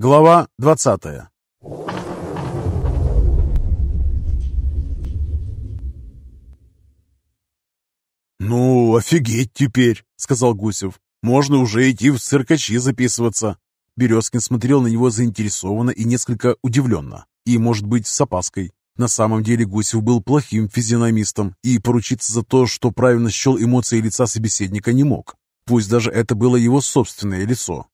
Глава двадцатая «Ну, офигеть теперь!» — сказал Гусев. «Можно уже идти в циркачи записываться». Березкин смотрел на него заинтересованно и несколько удивленно, и, может быть, с опаской. На самом деле Гусев был плохим физиономистом и поручиться за то, что правильно счел эмоции лица собеседника, не мог. Пусть даже это было его собственное лицо.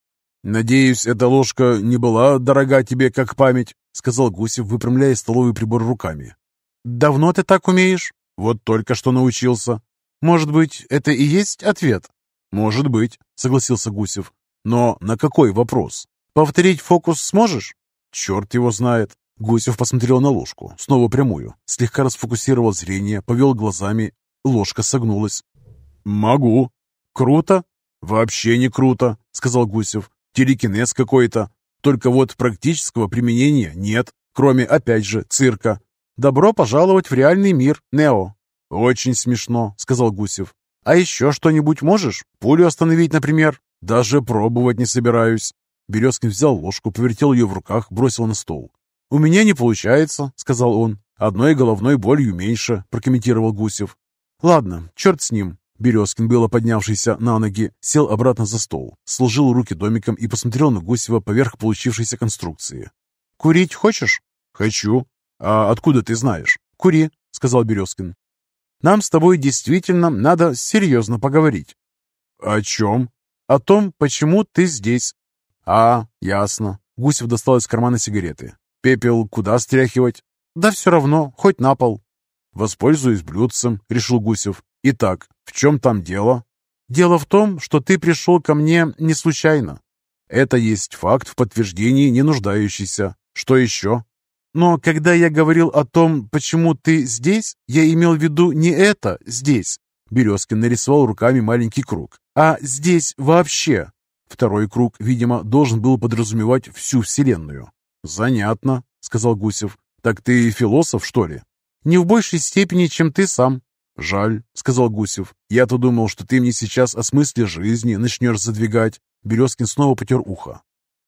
«Надеюсь, эта ложка не была дорога тебе, как память», сказал Гусев, выпрямляя столовый прибор руками. «Давно ты так умеешь?» «Вот только что научился». «Может быть, это и есть ответ?» «Может быть», — согласился Гусев. «Но на какой вопрос? Повторить фокус сможешь?» «Черт его знает». Гусев посмотрел на ложку, снова прямую, слегка расфокусировал зрение, повел глазами. Ложка согнулась. «Могу». «Круто?» «Вообще не круто», — сказал Гусев. «Телекинез какой-то. Только вот практического применения нет, кроме, опять же, цирка. Добро пожаловать в реальный мир, Нео. «Очень смешно», — сказал Гусев. «А еще что-нибудь можешь? Пулю остановить, например?» «Даже пробовать не собираюсь». Березкин взял ложку, повертел ее в руках, бросил на стол. «У меня не получается», — сказал он. «Одной головной болью меньше», — прокомментировал Гусев. «Ладно, черт с ним». Березкин, было поднявшийся на ноги, сел обратно за стол, сложил руки домиком и посмотрел на Гусева поверх получившейся конструкции. «Курить хочешь?» «Хочу. А откуда ты знаешь?» «Кури», — сказал Березкин. Нам с тобой действительно надо серьезно поговорить». «О чем?» «О том, почему ты здесь». «А, ясно». Гусев достал из кармана сигареты. «Пепел куда стряхивать?» «Да все равно, хоть на пол». «Воспользуюсь блюдцем», — решил Гусев. «Итак, в чем там дело?» «Дело в том, что ты пришел ко мне не случайно. Это есть факт в подтверждении не нуждающийся. Что еще?» Но когда я говорил о том, почему ты здесь, я имел в виду не это «здесь». Березкин нарисовал руками маленький круг. А здесь вообще. Второй круг, видимо, должен был подразумевать всю Вселенную. «Занятно», — сказал Гусев. «Так ты философ, что ли?» «Не в большей степени, чем ты сам». «Жаль», — сказал Гусев. «Я-то думал, что ты мне сейчас о смысле жизни начнешь задвигать». Березкин снова потер ухо.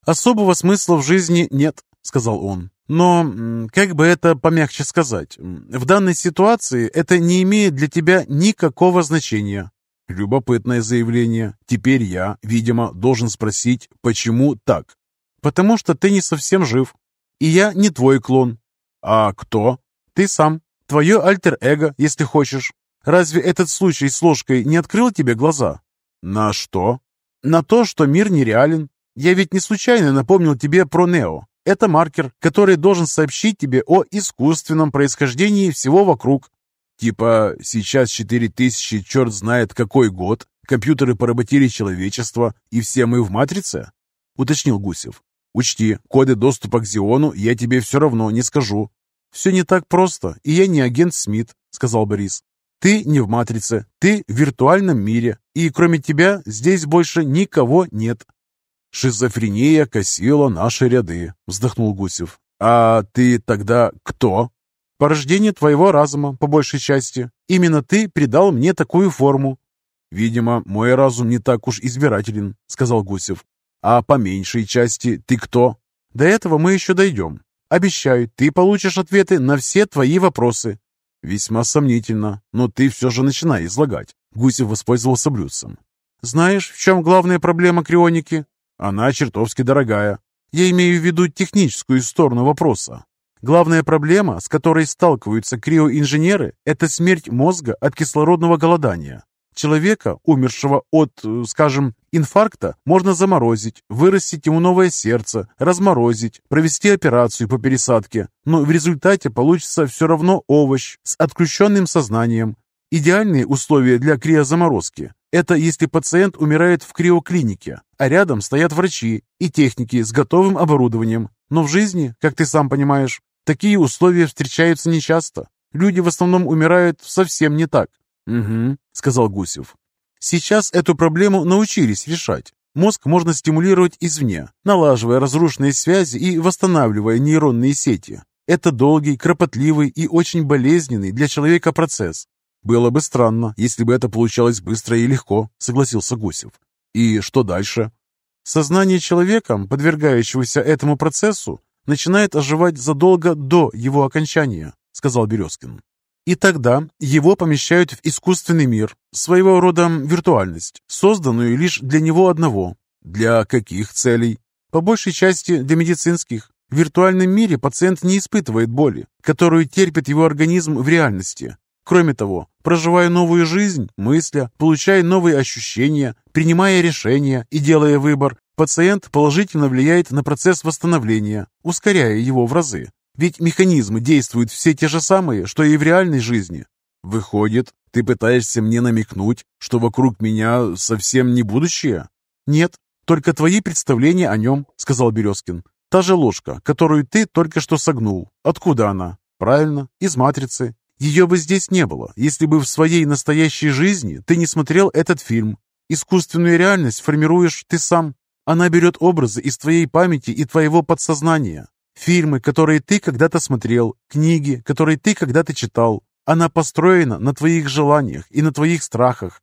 «Особого смысла в жизни нет», — сказал он. Но, как бы это помягче сказать, в данной ситуации это не имеет для тебя никакого значения. Любопытное заявление. Теперь я, видимо, должен спросить, почему так? Потому что ты не совсем жив. И я не твой клон. А кто? Ты сам. Твое альтер-эго, если хочешь. Разве этот случай с ложкой не открыл тебе глаза? На что? На то, что мир нереален. Я ведь не случайно напомнил тебе про Нео. Это маркер, который должен сообщить тебе о искусственном происхождении всего вокруг. Типа, сейчас 4000, черт знает какой год, компьютеры поработили человечество, и все мы в матрице? Уточнил Гусев. Учти, коды доступа к Зиону я тебе все равно не скажу. Все не так просто, и я не агент Смит, сказал Борис. Ты не в матрице, ты в виртуальном мире, и кроме тебя здесь больше никого нет. «Шизофрения косила наши ряды», — вздохнул Гусев. «А ты тогда кто?» «Порождение твоего разума, по большей части. Именно ты придал мне такую форму». «Видимо, мой разум не так уж избирателен», — сказал Гусев. «А по меньшей части ты кто?» «До этого мы еще дойдем. Обещаю, ты получишь ответы на все твои вопросы». «Весьма сомнительно, но ты все же начинай излагать». Гусев воспользовался блюдцем. «Знаешь, в чем главная проблема крионики?» Она чертовски дорогая. Я имею в виду техническую сторону вопроса. Главная проблема, с которой сталкиваются криоинженеры, это смерть мозга от кислородного голодания. Человека, умершего от, э, скажем, инфаркта, можно заморозить, вырастить ему новое сердце, разморозить, провести операцию по пересадке, но в результате получится все равно овощ с отключенным сознанием. Идеальные условия для криозаморозки это если пациент умирает в криоклинике, а рядом стоят врачи и техники с готовым оборудованием. Но в жизни, как ты сам понимаешь, такие условия встречаются нечасто. Люди в основном умирают совсем не так. «Угу», — сказал Гусев. «Сейчас эту проблему научились решать. Мозг можно стимулировать извне, налаживая разрушенные связи и восстанавливая нейронные сети. Это долгий, кропотливый и очень болезненный для человека процесс. «Было бы странно, если бы это получалось быстро и легко», — согласился Гусев. «И что дальше?» Сознание человека, подвергающегося этому процессу, начинает оживать задолго до его окончания, сказал Березкин. И тогда его помещают в искусственный мир, своего рода виртуальность, созданную лишь для него одного. Для каких целей? По большей части для медицинских. В виртуальном мире пациент не испытывает боли, которую терпит его организм в реальности. Кроме того, проживая новую жизнь, мысля, получая новые ощущения, принимая решения и делая выбор, пациент положительно влияет на процесс восстановления, ускоряя его в разы. Ведь механизмы действуют все те же самые, что и в реальной жизни. Выходит, ты пытаешься мне намекнуть, что вокруг меня совсем не будущее? Нет, только твои представления о нем, сказал Березкин. Та же ложка, которую ты только что согнул. Откуда она? Правильно, из матрицы. Ее бы здесь не было, если бы в своей настоящей жизни ты не смотрел этот фильм. Искусственную реальность формируешь ты сам. Она берет образы из твоей памяти и твоего подсознания. Фильмы, которые ты когда-то смотрел, книги, которые ты когда-то читал. Она построена на твоих желаниях и на твоих страхах.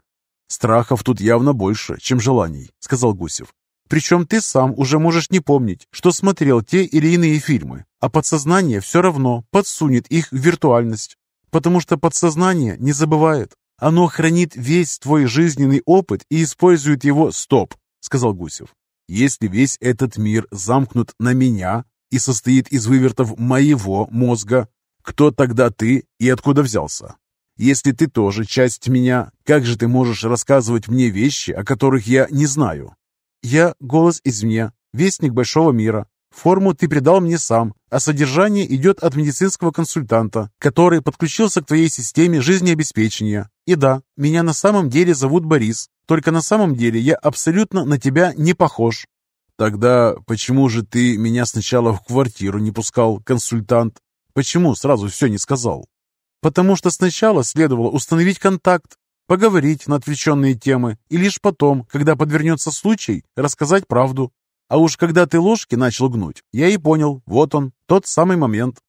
Страхов тут явно больше, чем желаний, сказал Гусев. Причем ты сам уже можешь не помнить, что смотрел те или иные фильмы, а подсознание все равно подсунет их в виртуальность. Потому что подсознание не забывает. Оно хранит весь твой жизненный опыт и использует его «стоп», сказал Гусев. Если весь этот мир замкнут на меня, и состоит из вывертов моего мозга, кто тогда ты и откуда взялся? Если ты тоже часть меня, как же ты можешь рассказывать мне вещи, о которых я не знаю? Я голос извне, вестник большого мира. Форму ты придал мне сам, а содержание идет от медицинского консультанта, который подключился к твоей системе жизнеобеспечения. И да, меня на самом деле зовут Борис, только на самом деле я абсолютно на тебя не похож. Тогда почему же ты меня сначала в квартиру не пускал, консультант? Почему сразу все не сказал? Потому что сначала следовало установить контакт, поговорить на отвлеченные темы, и лишь потом, когда подвернется случай, рассказать правду. А уж когда ты ложки начал гнуть, я и понял, вот он, тот самый момент.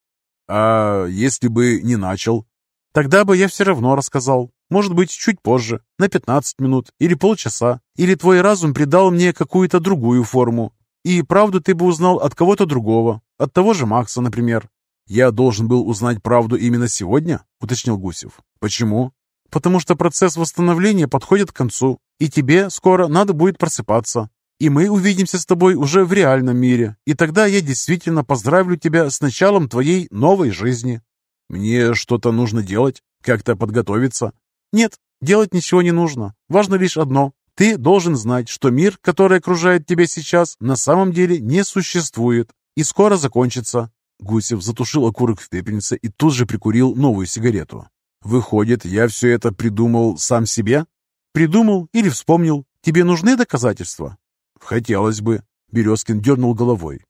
А если бы не начал? Тогда бы я все равно рассказал. Может быть, чуть позже, на 15 минут или полчаса. Или твой разум придал мне какую-то другую форму. И правду ты бы узнал от кого-то другого. От того же Макса, например. «Я должен был узнать правду именно сегодня?» — уточнил Гусев. «Почему?» «Потому что процесс восстановления подходит к концу, и тебе скоро надо будет просыпаться. И мы увидимся с тобой уже в реальном мире, и тогда я действительно поздравлю тебя с началом твоей новой жизни». Мне что-то нужно делать? Как-то подготовиться? Нет, делать ничего не нужно. Важно лишь одно. Ты должен знать, что мир, который окружает тебя сейчас, на самом деле не существует и скоро закончится. Гусев затушил окурок в пепельнице и тут же прикурил новую сигарету. Выходит, я все это придумал сам себе? Придумал или вспомнил? Тебе нужны доказательства? Хотелось бы. Березкин дернул головой.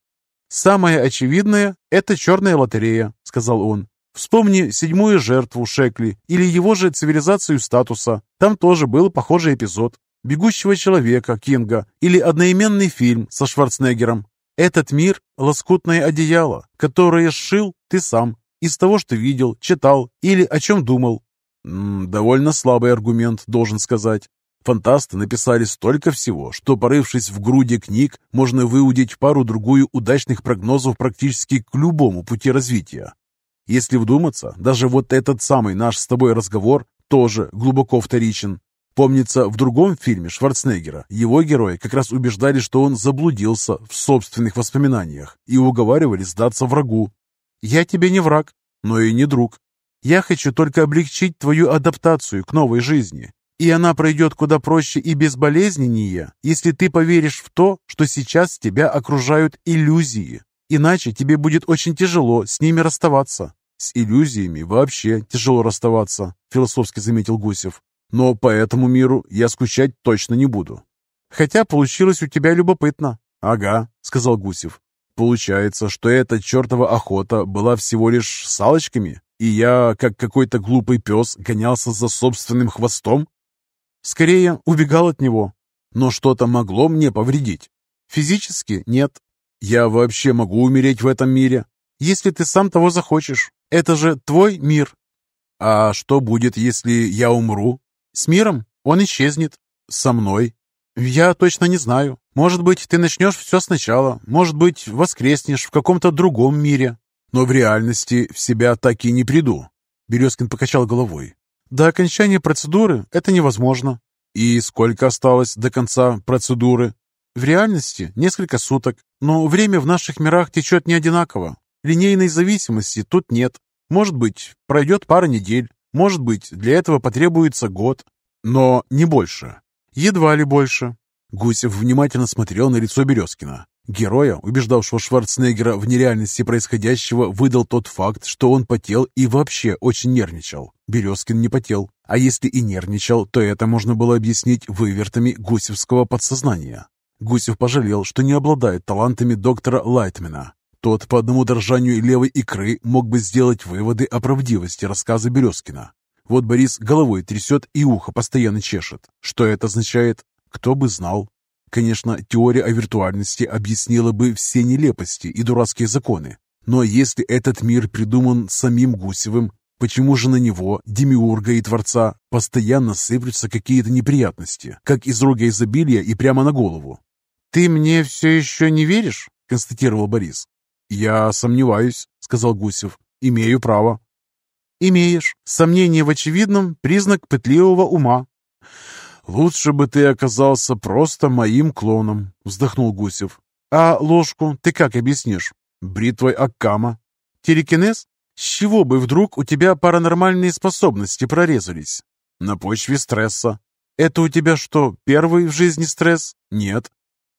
«Самое очевидное – это черная лотерея», – сказал он. Вспомни седьмую жертву Шекли или его же цивилизацию статуса. Там тоже был похожий эпизод. «Бегущего человека» Кинга или одноименный фильм со Шварценеггером. Этот мир – лоскутное одеяло, которое сшил ты сам из того, что видел, читал или о чем думал. М -м, довольно слабый аргумент, должен сказать. Фантасты написали столько всего, что, порывшись в груди книг, можно выудить пару-другую удачных прогнозов практически к любому пути развития. Если вдуматься, даже вот этот самый наш с тобой разговор тоже глубоко вторичен. Помнится, в другом фильме Шварценеггера его герои как раз убеждали, что он заблудился в собственных воспоминаниях и уговаривали сдаться врагу. «Я тебе не враг, но и не друг. Я хочу только облегчить твою адаптацию к новой жизни, и она пройдет куда проще и безболезненнее, если ты поверишь в то, что сейчас тебя окружают иллюзии, Иначе тебе будет очень тяжело с ними расставаться. С иллюзиями вообще тяжело расставаться, философски заметил Гусев. Но по этому миру я скучать точно не буду. Хотя получилось у тебя любопытно. Ага, сказал Гусев. Получается, что эта чертова охота была всего лишь салочками, и я, как какой-то глупый пес, гонялся за собственным хвостом? Скорее, убегал от него. Но что-то могло мне повредить. Физически нет, я вообще могу умереть в этом мире, если ты сам того захочешь. Это же твой мир. А что будет, если я умру? С миром он исчезнет. Со мной. «Я точно не знаю. Может быть, ты начнешь все сначала. Может быть, воскреснешь в каком-то другом мире. Но в реальности в себя так и не приду». Березкин покачал головой. «До окончания процедуры это невозможно». «И сколько осталось до конца процедуры?» «В реальности несколько суток, но время в наших мирах течет не одинаково. Линейной зависимости тут нет. Может быть, пройдет пара недель, может быть, для этого потребуется год, но не больше. Едва ли больше. Гусев внимательно смотрел на лицо Березкина. Героя, убеждавшего Шварценеггера в нереальности происходящего, выдал тот факт, что он потел и вообще очень нервничал. Березкин не потел. А если и нервничал, то это можно было объяснить вывертами гусевского подсознания. Гусев пожалел, что не обладает талантами доктора Лайтмена. Тот по одному дрожанию левой икры мог бы сделать выводы о правдивости рассказа Березкина. Вот Борис головой трясет и ухо постоянно чешет. Что это означает? Кто бы знал. Конечно, теория о виртуальности объяснила бы все нелепости и дурацкие законы. Но если этот мир придуман самим Гусевым, почему же на него, демиурга и творца, постоянно сыплются какие-то неприятности, как из рога изобилия и прямо на голову? «Ты мне все еще не веришь?» – констатировал Борис. «Я сомневаюсь», – сказал Гусев. «Имею право». «Имеешь. Сомнение в очевидном – признак пытливого ума. «Лучше бы ты оказался просто моим клоном», — вздохнул Гусев. «А ложку ты как объяснишь? Бритвой Аккама? Телекинез? С чего бы вдруг у тебя паранормальные способности прорезались? На почве стресса. Это у тебя что, первый в жизни стресс? Нет.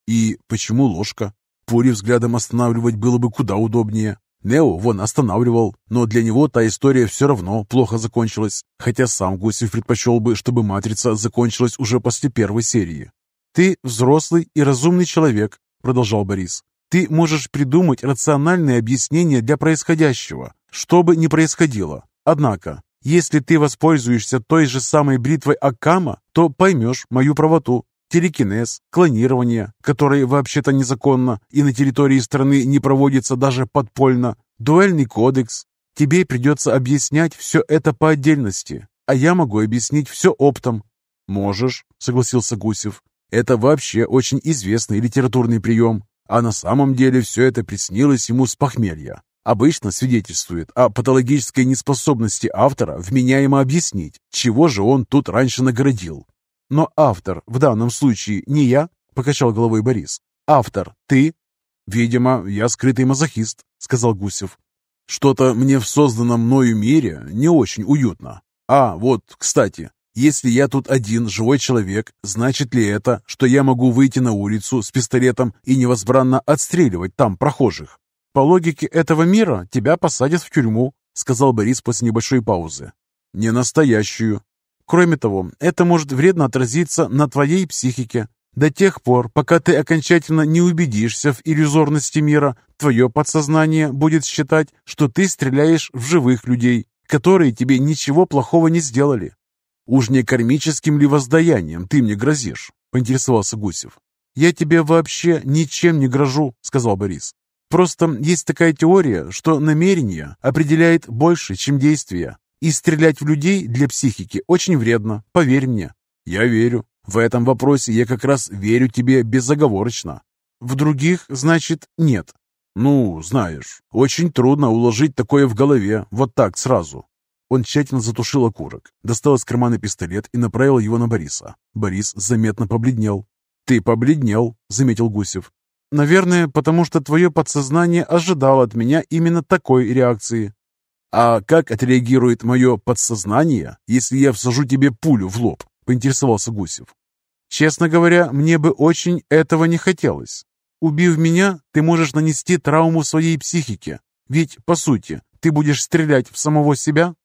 И почему ложка? Пури взглядом останавливать было бы куда удобнее. Нео вон останавливал, но для него та история все равно плохо закончилась, хотя сам Гусев предпочел бы, чтобы «Матрица» закончилась уже после первой серии. «Ты взрослый и разумный человек», — продолжал Борис. «Ты можешь придумать рациональное объяснение для происходящего, что бы ни происходило. Однако, если ты воспользуешься той же самой бритвой Акама, то поймешь мою правоту телекинез, клонирование, которое вообще-то незаконно и на территории страны не проводится даже подпольно, дуэльный кодекс. Тебе придется объяснять все это по отдельности, а я могу объяснить все оптом. «Можешь», — согласился Гусев. «Это вообще очень известный литературный прием, а на самом деле все это приснилось ему с похмелья. Обычно свидетельствует о патологической неспособности автора вменяемо объяснить, чего же он тут раньше наградил. Но автор в данном случае не я, покачал головой Борис. Автор ты? Видимо, я скрытый мазохист, сказал Гусев. Что-то мне в созданном мною мире не очень уютно. А, вот, кстати, если я тут один живой человек, значит ли это, что я могу выйти на улицу с пистолетом и невозбранно отстреливать там прохожих? По логике этого мира тебя посадят в тюрьму, сказал Борис после небольшой паузы. Не настоящую, Кроме того, это может вредно отразиться на твоей психике. До тех пор, пока ты окончательно не убедишься в иллюзорности мира, твое подсознание будет считать, что ты стреляешь в живых людей, которые тебе ничего плохого не сделали. «Уж не кармическим ли воздаянием ты мне грозишь?» – поинтересовался Гусев. «Я тебе вообще ничем не грожу», – сказал Борис. «Просто есть такая теория, что намерение определяет больше, чем действие. И стрелять в людей для психики очень вредно, поверь мне. Я верю. В этом вопросе я как раз верю тебе безоговорочно. В других, значит, нет. Ну, знаешь, очень трудно уложить такое в голове, вот так сразу. Он тщательно затушил окурок, достал из кармана пистолет и направил его на Бориса. Борис заметно побледнел. «Ты побледнел», — заметил Гусев. «Наверное, потому что твое подсознание ожидало от меня именно такой реакции. «А как отреагирует мое подсознание, если я всажу тебе пулю в лоб?» – поинтересовался Гусев. «Честно говоря, мне бы очень этого не хотелось. Убив меня, ты можешь нанести травму своей психике. Ведь, по сути, ты будешь стрелять в самого себя?»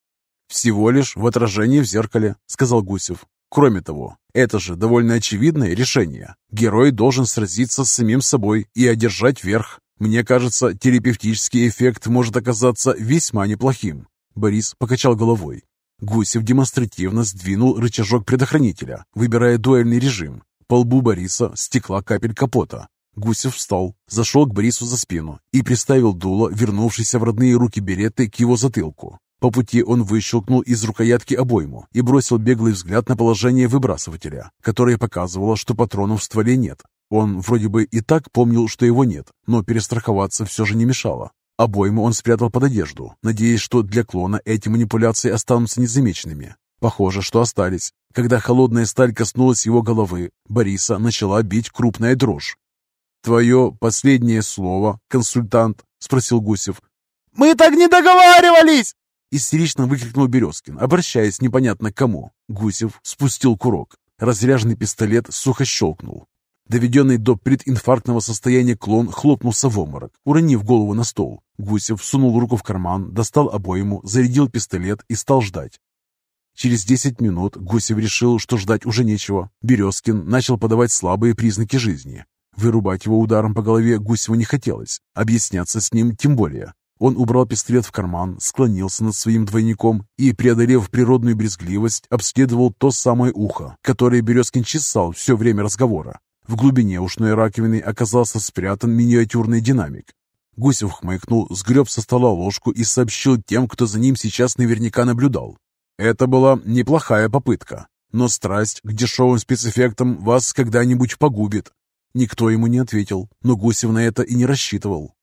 «Всего лишь в отражении в зеркале», — сказал Гусев. «Кроме того, это же довольно очевидное решение. Герой должен сразиться с самим собой и одержать верх. Мне кажется, терапевтический эффект может оказаться весьма неплохим. Борис покачал головой. Гусев демонстративно сдвинул рычажок предохранителя, выбирая дуэльный режим. По лбу Бориса стекла капель капота. Гусев встал, зашел к Борису за спину и приставил дуло, вернувшийся в родные руки береты, к его затылку. По пути он выщелкнул из рукоятки обойму и бросил беглый взгляд на положение выбрасывателя, которое показывало, что патронов в стволе нет. Он вроде бы и так помнил, что его нет, но перестраховаться все же не мешало. Обойму он спрятал под одежду, надеясь, что для клона эти манипуляции останутся незамеченными. Похоже, что остались. Когда холодная сталь коснулась его головы, Бориса начала бить крупная дрожь. «Твое последнее слово, консультант?» — спросил Гусев. «Мы так не договаривались!» Истерично выкрикнул Березкин, обращаясь непонятно к кому. Гусев спустил курок. Разряженный пистолет сухо щелкнул. Доведенный до прединфарктного состояния клон хлопнулся в обморок, уронив голову на стол. Гусев сунул руку в карман, достал обойму, зарядил пистолет и стал ждать. Через десять минут Гусев решил, что ждать уже нечего. Березкин начал подавать слабые признаки жизни. Вырубать его ударом по голове Гусеву не хотелось, объясняться с ним тем более. Он убрал пистолет в карман, склонился над своим двойником и, преодолев природную брезгливость, обследовал то самое ухо, которое Березкин чесал все время разговора. В глубине ушной раковины оказался спрятан миниатюрный динамик. Гусев хмыкнул, сгреб со стола ложку и сообщил тем, кто за ним сейчас наверняка наблюдал. Это была неплохая попытка, но страсть к дешевым спецэффектам вас когда-нибудь погубит. Никто ему не ответил, но Гусев на это и не рассчитывал.